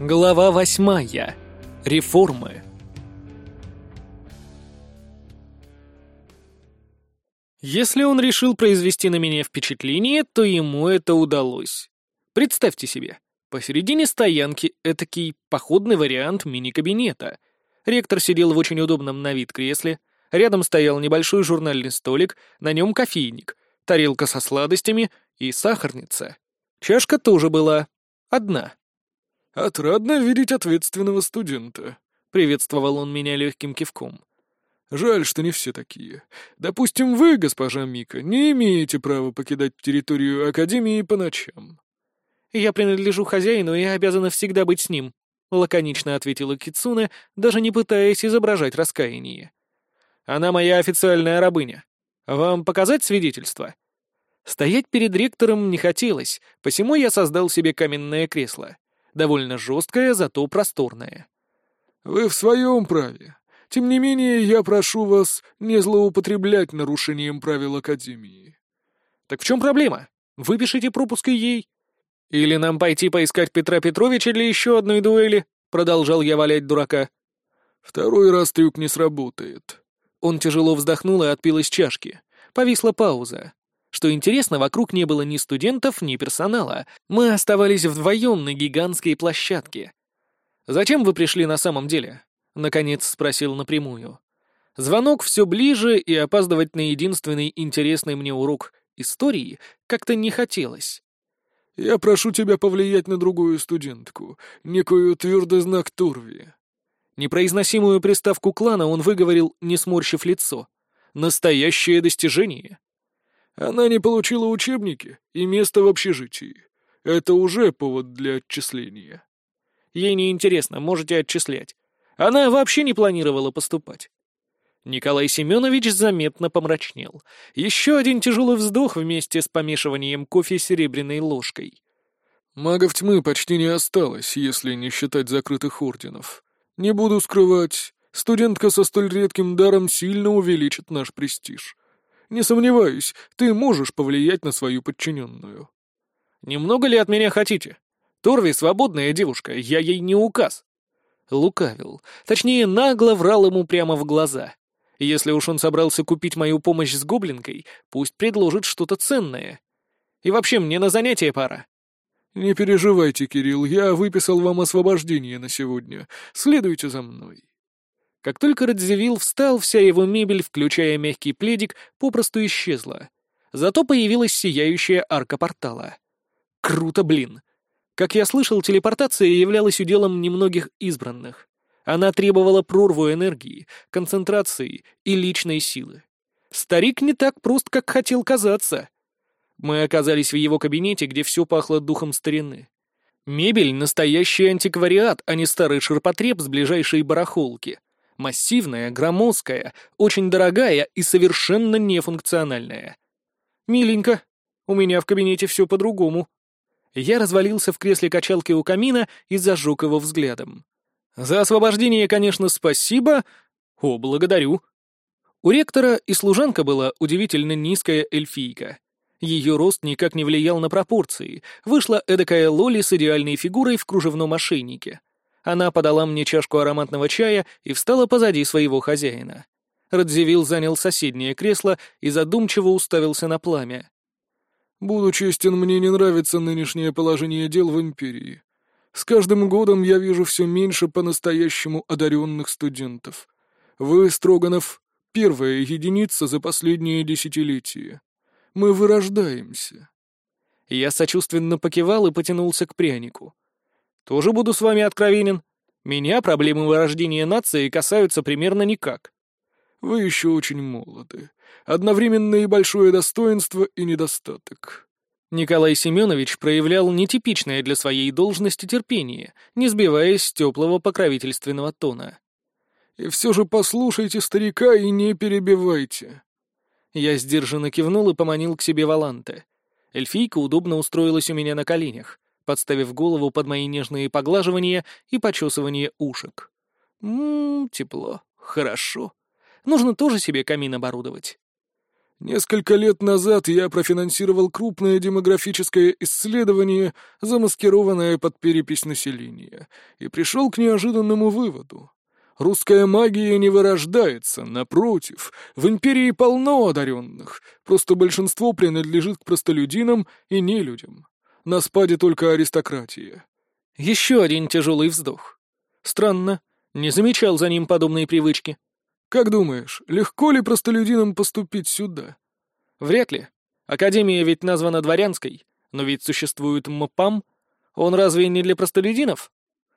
Глава восьмая. Реформы. Если он решил произвести на меня впечатление, то ему это удалось. Представьте себе, посередине стоянки этакий походный вариант мини-кабинета. Ректор сидел в очень удобном на вид кресле, рядом стоял небольшой журнальный столик, на нем кофейник, тарелка со сладостями и сахарница. Чашка тоже была. Одна. «Отрадно видеть ответственного студента», — приветствовал он меня легким кивком. «Жаль, что не все такие. Допустим, вы, госпожа Мика, не имеете права покидать территорию Академии по ночам». «Я принадлежу хозяину и обязана всегда быть с ним», — лаконично ответила Кицуна, даже не пытаясь изображать раскаяние. «Она моя официальная рабыня. Вам показать свидетельство?» Стоять перед ректором не хотелось, посему я создал себе каменное кресло довольно жесткая, зато просторная. «Вы в своем праве. Тем не менее, я прошу вас не злоупотреблять нарушением правил Академии». «Так в чем проблема? Выпишите пропуск и ей». «Или нам пойти поискать Петра Петровича для еще одной дуэли?» Продолжал я валять дурака. «Второй раз трюк не сработает». Он тяжело вздохнул и отпил из чашки. Повисла пауза. Что интересно, вокруг не было ни студентов, ни персонала. Мы оставались вдвоем на гигантской площадке. «Зачем вы пришли на самом деле?» — наконец спросил напрямую. Звонок все ближе, и опаздывать на единственный интересный мне урок истории как-то не хотелось. «Я прошу тебя повлиять на другую студентку, некую твердый знак Турви». Непроизносимую приставку клана он выговорил, не сморщив лицо. «Настоящее достижение». Она не получила учебники и место в общежитии. Это уже повод для отчисления. Ей не интересно, можете отчислять. Она вообще не планировала поступать. Николай Семенович заметно помрачнел. Еще один тяжелый вздох вместе с помешиванием кофе серебряной ложкой. Магов тьмы почти не осталось, если не считать закрытых орденов. Не буду скрывать, студентка со столь редким даром сильно увеличит наш престиж. Не сомневаюсь, ты можешь повлиять на свою подчиненную». «Немного ли от меня хотите? Торви — свободная девушка, я ей не указ». Лукавил. Точнее, нагло врал ему прямо в глаза. Если уж он собрался купить мою помощь с гоблинкой, пусть предложит что-то ценное. И вообще, мне на занятие пора. «Не переживайте, Кирилл, я выписал вам освобождение на сегодня. Следуйте за мной». Как только Радзивилл встал, вся его мебель, включая мягкий пледик, попросту исчезла. Зато появилась сияющая арка портала. Круто, блин! Как я слышал, телепортация являлась уделом немногих избранных. Она требовала прорву энергии, концентрации и личной силы. Старик не так прост, как хотел казаться. Мы оказались в его кабинете, где все пахло духом старины. Мебель — настоящий антиквариат, а не старый ширпотреб с ближайшей барахолки. Массивная, громоздкая, очень дорогая и совершенно нефункциональная. Миленько. У меня в кабинете все по-другому. Я развалился в кресле качалки у камина и зажег его взглядом. За освобождение, конечно, спасибо. О, благодарю. У ректора и служанка была удивительно низкая эльфийка. Ее рост никак не влиял на пропорции. Вышла эдакая Лоли с идеальной фигурой в кружевном ошейнике. Она подала мне чашку ароматного чая и встала позади своего хозяина. Радзивилл занял соседнее кресло и задумчиво уставился на пламя. «Буду честен, мне не нравится нынешнее положение дел в Империи. С каждым годом я вижу все меньше по-настоящему одаренных студентов. Вы, Строганов, первая единица за последние десятилетия. Мы вырождаемся». Я сочувственно покивал и потянулся к прянику. Тоже буду с вами откровенен. Меня проблемы вырождения нации касаются примерно никак. Вы еще очень молоды. Одновременно и большое достоинство, и недостаток. Николай Семенович проявлял нетипичное для своей должности терпение, не сбиваясь с теплого покровительственного тона. «И все же послушайте старика и не перебивайте». Я сдержанно кивнул и поманил к себе Валанте. Эльфийка удобно устроилась у меня на коленях подставив голову под мои нежные поглаживания и почесывание ушек. Ммм, тепло, хорошо. Нужно тоже себе камин оборудовать. Несколько лет назад я профинансировал крупное демографическое исследование, замаскированное под перепись населения, и пришел к неожиданному выводу. Русская магия не вырождается, напротив, в империи полно одаренных, просто большинство принадлежит к простолюдинам и нелюдям. На спаде только аристократия. Еще один тяжелый вздох. Странно, не замечал за ним подобные привычки. Как думаешь, легко ли простолюдинам поступить сюда? Вряд ли. Академия ведь названа дворянской, но ведь существует МПАМ. Он разве не для простолюдинов?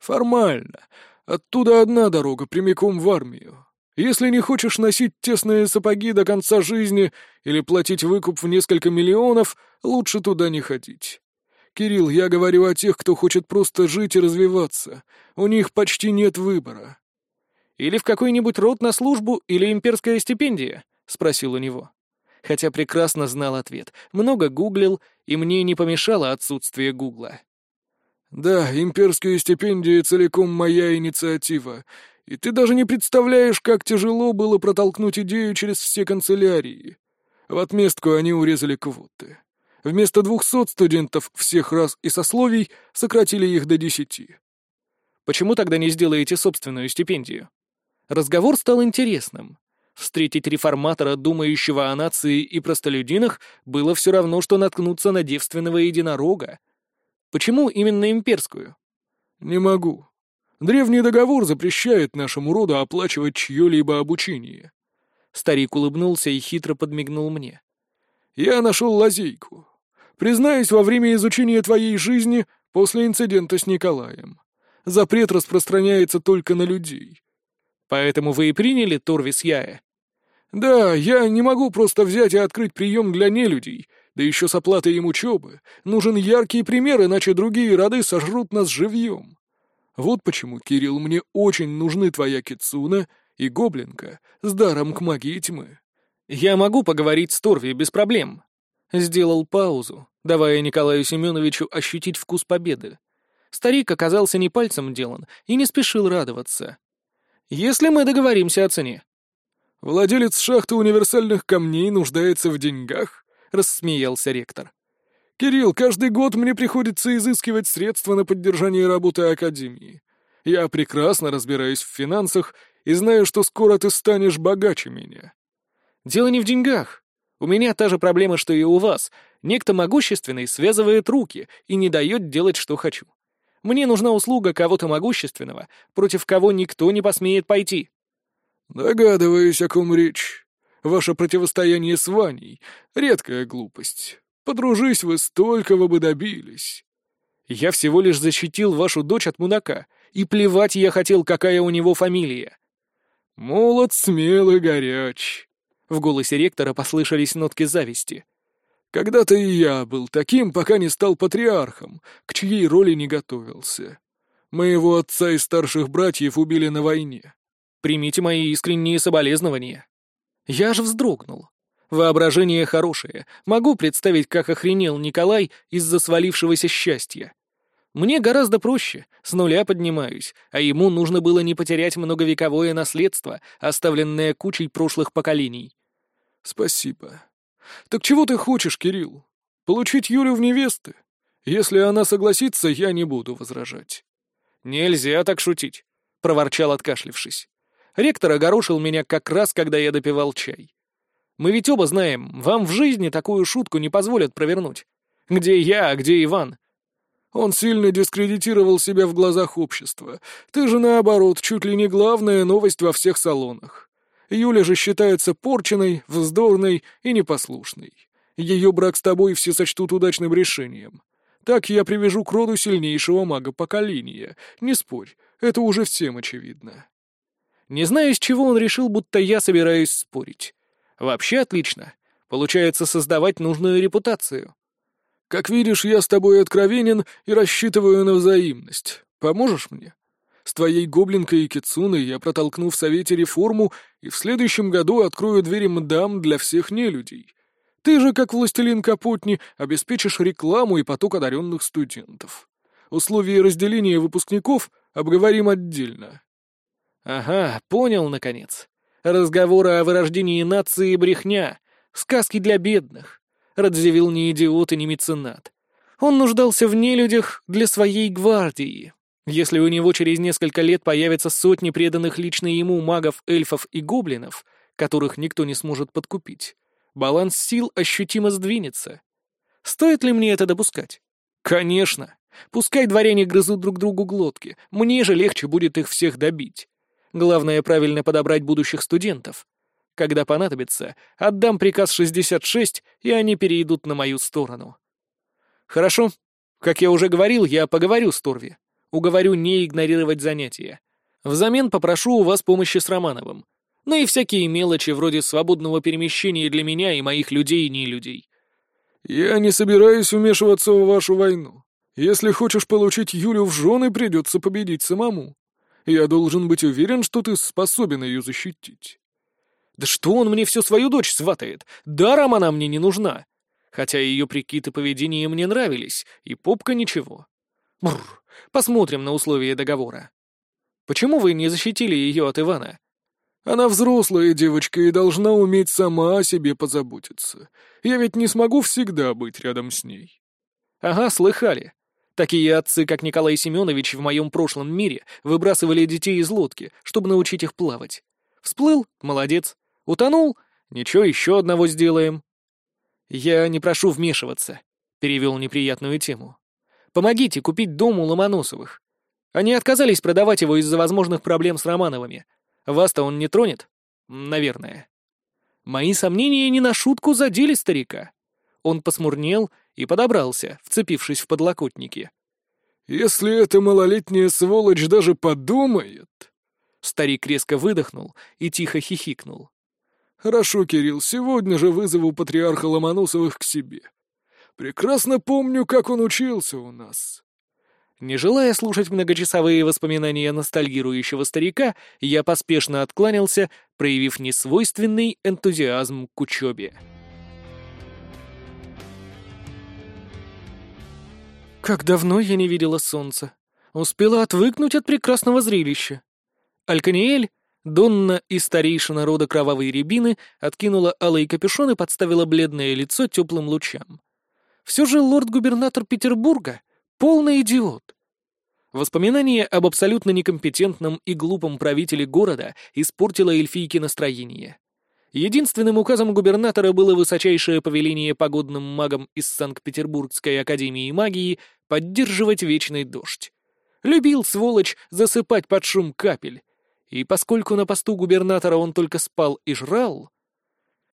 Формально. Оттуда одна дорога, прямиком в армию. Если не хочешь носить тесные сапоги до конца жизни или платить выкуп в несколько миллионов, лучше туда не ходить. Кирилл, я говорю о тех, кто хочет просто жить и развиваться. У них почти нет выбора. Или в какой-нибудь род на службу, или имперская стипендия?» — спросил у него. Хотя прекрасно знал ответ. Много гуглил, и мне не помешало отсутствие гугла. «Да, имперские стипендии целиком моя инициатива. И ты даже не представляешь, как тяжело было протолкнуть идею через все канцелярии. В отместку они урезали квоты. Вместо двухсот студентов всех рас и сословий сократили их до десяти. Почему тогда не сделаете собственную стипендию? Разговор стал интересным. Встретить реформатора, думающего о нации и простолюдинах, было все равно, что наткнуться на девственного единорога. Почему именно имперскую? «Не могу. Древний договор запрещает нашему роду оплачивать чье-либо обучение». Старик улыбнулся и хитро подмигнул мне. «Я нашел лазейку. Признаюсь, во время изучения твоей жизни после инцидента с Николаем. Запрет распространяется только на людей. Поэтому вы и приняли Торвис Яя? Да, я не могу просто взять и открыть прием для нелюдей, да еще с оплатой им учебы. Нужен яркий пример, иначе другие роды сожрут нас живьем. Вот почему, Кирилл, мне очень нужны твоя Кицуна и Гоблинка с даром к магии тьмы. Я могу поговорить с Торви без проблем. Сделал паузу, давая Николаю Семеновичу ощутить вкус победы. Старик оказался не пальцем делан и не спешил радоваться если мы договоримся о цене». «Владелец шахты универсальных камней нуждается в деньгах?» — рассмеялся ректор. «Кирилл, каждый год мне приходится изыскивать средства на поддержание работы Академии. Я прекрасно разбираюсь в финансах и знаю, что скоро ты станешь богаче меня». «Дело не в деньгах. У меня та же проблема, что и у вас. Некто могущественный связывает руки и не дает делать, что хочу. Мне нужна услуга кого-то могущественного, против кого никто не посмеет пойти». «Догадываюсь, о ком речь. Ваше противостояние с Ваней — редкая глупость. Подружись вы, столько вы бы добились». «Я всего лишь защитил вашу дочь от мудака, и плевать я хотел, какая у него фамилия». «Молод, смелый, горяч». В голосе ректора послышались нотки зависти. Когда-то и я был таким, пока не стал патриархом, к чьей роли не готовился. Моего отца и старших братьев убили на войне. Примите мои искренние соболезнования. Я же вздрогнул. Воображение хорошее. Могу представить, как охренел Николай из-за свалившегося счастья. Мне гораздо проще, с нуля поднимаюсь, а ему нужно было не потерять многовековое наследство, оставленное кучей прошлых поколений. Спасибо. «Так чего ты хочешь, Кирилл? Получить Юлю в невесты? Если она согласится, я не буду возражать». «Нельзя так шутить», — проворчал, откашлившись. Ректор огорошил меня как раз, когда я допивал чай. «Мы ведь оба знаем, вам в жизни такую шутку не позволят провернуть. Где я, а где Иван?» Он сильно дискредитировал себя в глазах общества. Ты же, наоборот, чуть ли не главная новость во всех салонах. Юля же считается порченной, вздорной и непослушной. Ее брак с тобой все сочтут удачным решением. Так я привяжу к роду сильнейшего мага поколения. Не спорь, это уже всем очевидно. Не знаю, с чего он решил, будто я собираюсь спорить. Вообще отлично. Получается создавать нужную репутацию. Как видишь, я с тобой откровенен и рассчитываю на взаимность. Поможешь мне? С твоей гоблинкой и кицуной я протолкну в Совете реформу и в следующем году открою двери мдам для всех нелюдей. Ты же, как властелин Капотни, обеспечишь рекламу и поток одаренных студентов. Условия разделения выпускников обговорим отдельно». «Ага, понял, наконец. Разговоры о вырождении нации — брехня. Сказки для бедных. Радзивилл не идиот и не меценат. Он нуждался в нелюдях для своей гвардии. Если у него через несколько лет появятся сотни преданных лично ему магов, эльфов и гоблинов, которых никто не сможет подкупить, баланс сил ощутимо сдвинется. Стоит ли мне это допускать? Конечно. Пускай дворяне грызут друг другу глотки, мне же легче будет их всех добить. Главное правильно подобрать будущих студентов. Когда понадобится, отдам приказ 66, и они перейдут на мою сторону. Хорошо. Как я уже говорил, я поговорю с Торви. Уговорю не игнорировать занятия. Взамен попрошу у вас помощи с Романовым. Ну и всякие мелочи вроде свободного перемещения для меня и моих людей и не людей. «Я не собираюсь вмешиваться в вашу войну. Если хочешь получить Юлю в жены, придется победить самому. Я должен быть уверен, что ты способен ее защитить». «Да что он мне всю свою дочь сватает? Даром она мне не нужна. Хотя ее прикид и поведение мне нравились, и попка ничего. Бррр, посмотрим на условия договора. Почему вы не защитили ее от Ивана? Она взрослая девочка и должна уметь сама о себе позаботиться. Я ведь не смогу всегда быть рядом с ней. Ага, слыхали. Такие отцы, как Николай Семенович в моем прошлом мире, выбрасывали детей из лодки, чтобы научить их плавать. Всплыл — молодец. Утонул — ничего, еще одного сделаем. Я не прошу вмешиваться, — перевел неприятную тему. Помогите купить дом у Ломоносовых. Они отказались продавать его из-за возможных проблем с Романовыми. Вас-то он не тронет? Наверное. Мои сомнения не на шутку задели старика. Он посмурнел и подобрался, вцепившись в подлокотники. «Если эта малолетняя сволочь даже подумает...» Старик резко выдохнул и тихо хихикнул. «Хорошо, Кирилл, сегодня же вызову патриарха Ломоносовых к себе. Прекрасно помню, как он учился у нас. Не желая слушать многочасовые воспоминания ностальгирующего старика, я поспешно откланялся, проявив несвойственный энтузиазм к учебе. Как давно я не видела солнца. Успела отвыкнуть от прекрасного зрелища. Альканиэль, Донна и старейшина рода кровавой рябины откинула алый капюшон и подставила бледное лицо теплым лучам. Все же лорд-губернатор Петербурга — полный идиот. Воспоминание об абсолютно некомпетентном и глупом правителе города испортило эльфийке настроение. Единственным указом губернатора было высочайшее повеление погодным магам из Санкт-Петербургской академии магии поддерживать вечный дождь. Любил, сволочь, засыпать под шум капель. И поскольку на посту губернатора он только спал и жрал,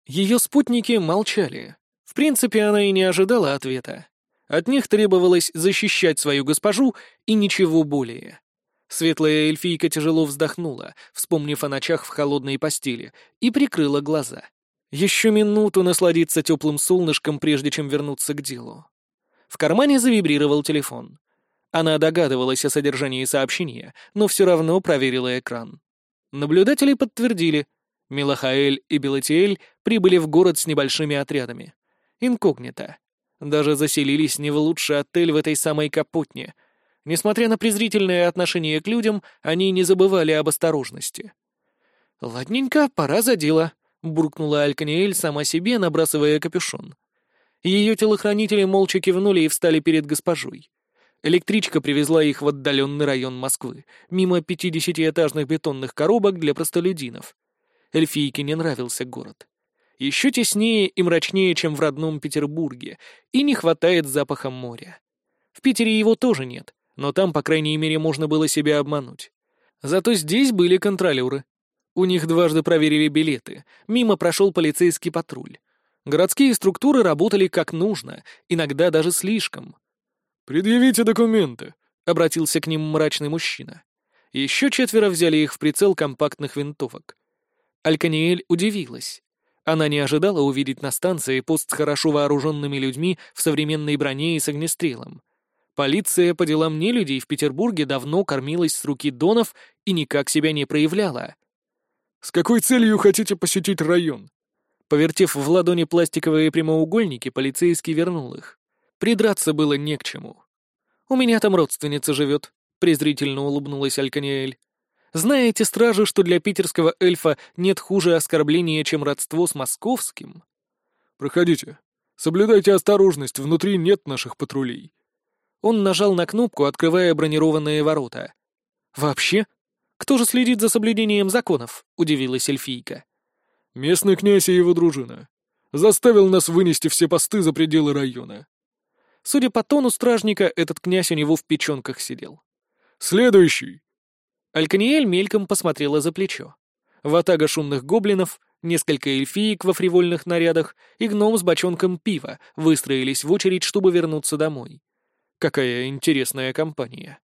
ее спутники молчали. В принципе, она и не ожидала ответа. От них требовалось защищать свою госпожу и ничего более. Светлая эльфийка тяжело вздохнула, вспомнив о ночах в холодной постели, и прикрыла глаза. Еще минуту насладиться теплым солнышком, прежде чем вернуться к делу. В кармане завибрировал телефон. Она догадывалась о содержании сообщения, но все равно проверила экран. Наблюдатели подтвердили. Милахаэль и Белатиэль прибыли в город с небольшими отрядами инкогнито. Даже заселились не в лучший отель в этой самой Капотне. Несмотря на презрительное отношение к людям, они не забывали об осторожности. «Ладненько, пора за дело», — буркнула Альканиэль сама себе, набрасывая капюшон. Ее телохранители молча кивнули и встали перед госпожой. Электричка привезла их в отдаленный район Москвы, мимо пятидесятиэтажных бетонных коробок для простолюдинов. Эльфийке не нравился город еще теснее и мрачнее, чем в родном Петербурге, и не хватает запаха моря. В Питере его тоже нет, но там, по крайней мере, можно было себя обмануть. Зато здесь были контролеры. У них дважды проверили билеты, мимо прошел полицейский патруль. Городские структуры работали как нужно, иногда даже слишком. «Предъявите документы», — обратился к ним мрачный мужчина. Еще четверо взяли их в прицел компактных винтовок. Альканиэль удивилась. Она не ожидала увидеть на станции пост с хорошо вооруженными людьми в современной броне и с огнестрелом. Полиция по делам нелюдей в Петербурге давно кормилась с руки донов и никак себя не проявляла. «С какой целью хотите посетить район?» Повертев в ладони пластиковые прямоугольники, полицейский вернул их. Придраться было не к чему. «У меня там родственница живет», — презрительно улыбнулась Альканиэль. Знаете, стражи, что для питерского эльфа нет хуже оскорбления, чем родство с московским? «Проходите. Соблюдайте осторожность, внутри нет наших патрулей». Он нажал на кнопку, открывая бронированные ворота. «Вообще? Кто же следит за соблюдением законов?» — удивилась эльфийка. «Местный князь и его дружина. Заставил нас вынести все посты за пределы района». Судя по тону стражника, этот князь у него в печенках сидел. «Следующий!» Альканиэль мельком посмотрела за плечо. Ватага шумных гоблинов, несколько эльфиек во фривольных нарядах и гном с бочонком пива выстроились в очередь, чтобы вернуться домой. Какая интересная компания.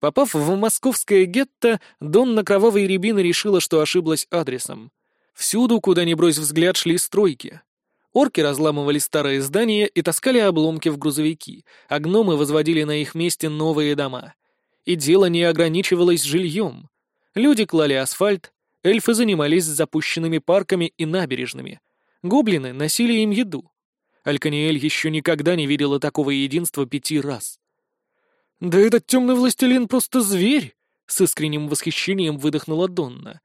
Попав в московское гетто, Донна Кровавой Рябины решила, что ошиблась адресом. Всюду, куда ни брось взгляд, шли стройки. Орки разламывали старые здания и таскали обломки в грузовики, а гномы возводили на их месте новые дома. И дело не ограничивалось жильем. Люди клали асфальт, эльфы занимались запущенными парками и набережными. Гоблины носили им еду. Альканиэль еще никогда не видела такого единства пяти раз. «Да этот темный властелин просто зверь!» — с искренним восхищением выдохнула Донна.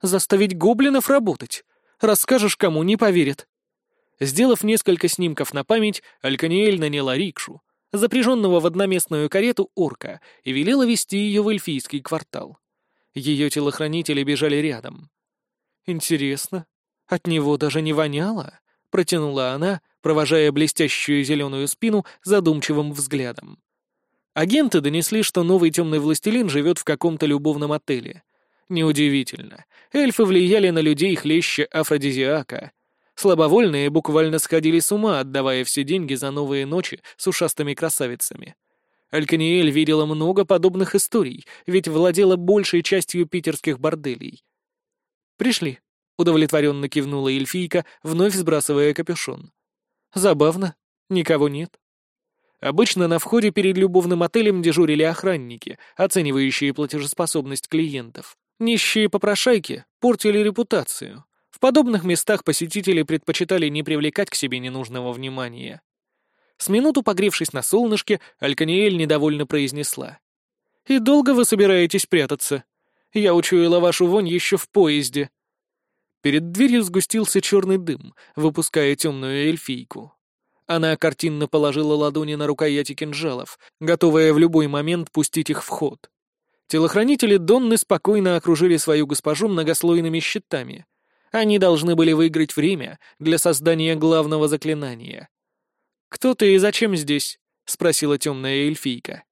«Заставить гоблинов работать! Расскажешь кому, не поверят!» Сделав несколько снимков на память, Альканиэль наняла рикшу, запряженного в одноместную карету орка, и велела вести ее в эльфийский квартал. Ее телохранители бежали рядом. «Интересно, от него даже не воняло?» — протянула она, провожая блестящую зеленую спину задумчивым взглядом. Агенты донесли, что новый темный властелин живет в каком-то любовном отеле. Неудивительно. Эльфы влияли на людей хлеще афродизиака. Слабовольные буквально сходили с ума, отдавая все деньги за новые ночи с ушастыми красавицами. Альканиэль видела много подобных историй, ведь владела большей частью питерских борделей. «Пришли», — удовлетворенно кивнула эльфийка, вновь сбрасывая капюшон. «Забавно. Никого нет». Обычно на входе перед любовным отелем дежурили охранники, оценивающие платежеспособность клиентов. Нищие попрошайки портили репутацию. В подобных местах посетители предпочитали не привлекать к себе ненужного внимания. С минуту погревшись на солнышке, Альканиэль недовольно произнесла. «И долго вы собираетесь прятаться? Я учуяла вашу вонь еще в поезде». Перед дверью сгустился черный дым, выпуская темную эльфийку. Она картинно положила ладони на рукояти кинжалов, готовая в любой момент пустить их в ход. Телохранители Донны спокойно окружили свою госпожу многослойными щитами. Они должны были выиграть время для создания главного заклинания. «Кто ты и зачем здесь?» — спросила темная эльфийка.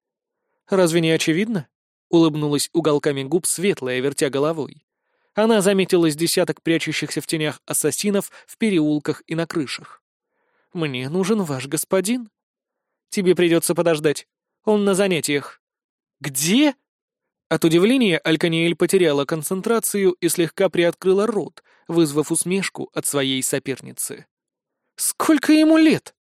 «Разве не очевидно?» — улыбнулась уголками губ светлая, вертя головой. Она заметила с десяток прячущихся в тенях ассасинов в переулках и на крышах. «Мне нужен ваш господин». «Тебе придется подождать. Он на занятиях». «Где?» От удивления Альканиэль потеряла концентрацию и слегка приоткрыла рот, вызвав усмешку от своей соперницы. «Сколько ему лет?»